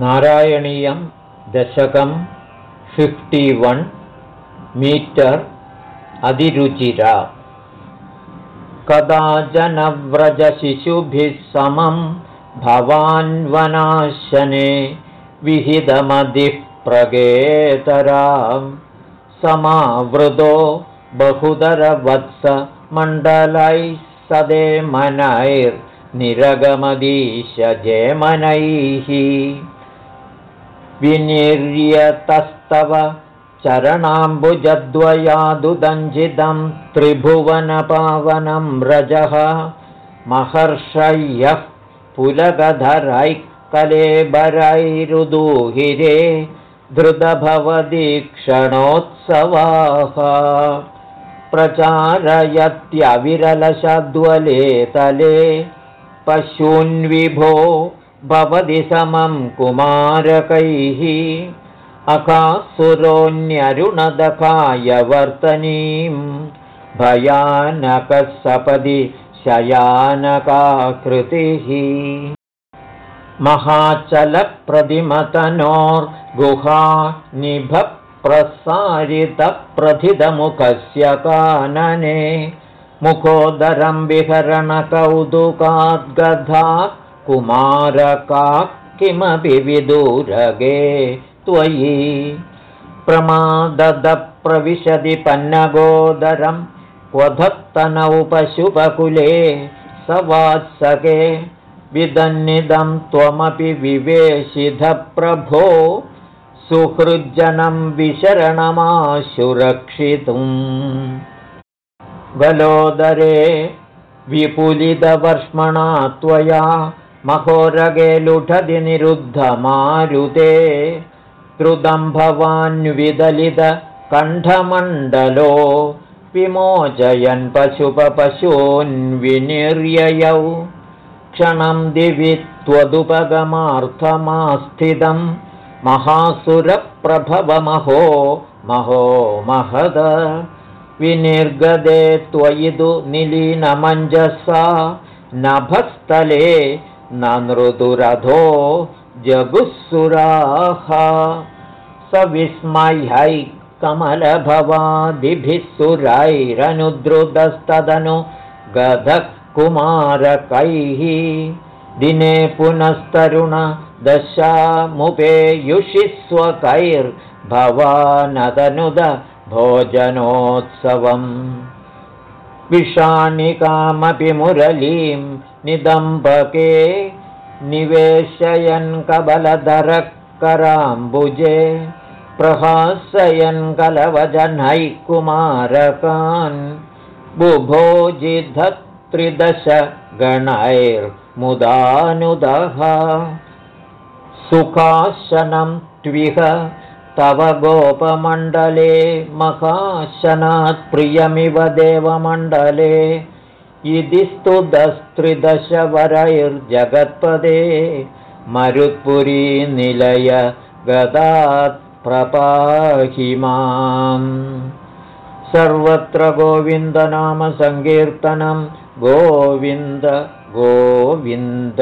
नारायणीयं दशकं fifty one metre अधिरुचिरा कदा जनव्रजशिशुभिः समं भवान्वनाशने विहितमधिः प्रगेतरां समावृतो बहुधरवत्समण्डलैः सदे मनैर्निरगमदीशजेमनैः विनिर्यतस्तव चरणाम्बुजद्वयादुदञ्जितं त्रिभुवनपावनं रजः महर्षय्यः पुलगधरैः कलेबरैरुदूहिरे धृतभवदीक्षणोत्सवाः प्रचारयत्यविरलशद्वले तले पशून्विभो भवति समं कुमारकैः अकासुरोऽन्यरुणदकाय वर्तनीं भयानकसपदि शयानकाकृतिः महाचलप्रतिमतनोर्गुहा निभप्रसारितप्रथितमुखस्य कानने मुखोदरं विहरणकौतुकाद्गधा कुमारका किमपि विदूरगे त्वयि प्रमाददप्रविशति पन्नगोदरं क्वधत्तनौ पशुपकुले स वात्सके विदन्निदं त्वमपि विवेशिधप्रभो सुहृज्जनं विशरणमाशुरक्षितुम् गलोदरे विपुलितवर्ष्मणा त्वया महोरगे लुठति निरुद्धमारुते त्रुदं भवान्विदलितकण्ठमण्डलो विमोचयन् पशुपशून् विनिर्ययौ क्षणं दिवि त्वदुपगमार्थमास्थितं महासुरप्रभवमहो महो महद। विनिर्गदे त्वयिदु निलीनमञ्जसा नभस्थले न नृदुरधो जगुःसुराः स विस्मह्यै कमलभवादिभिः सुरैरनुद्रुतस्तदनु गधः कुमारकैः दिने पुनस्तरुण दशामुपेयुषि स्वकैर्भवानदनुद भोजनोत्सवम् विषाणिकामपि मुरलीं निदम्बके निवेशयन् कबलधरकराम्बुजे प्रहासयन् कलवजनैः कुमारकान् बुभोजिधत्रिदशगणैर्मुदानुदः सुखाशनं त्विह तव गोपमण्डले प्रियमिव देवमण्डले। इति स्तुतस्त्रिदशवरैर्जगत्पदे। मरुत्पुरीनिलय गदात् प्रपाहि माम्। सर्वत्र गोविन्दनामसङ्कीर्तनं गोविन्द गोविन्द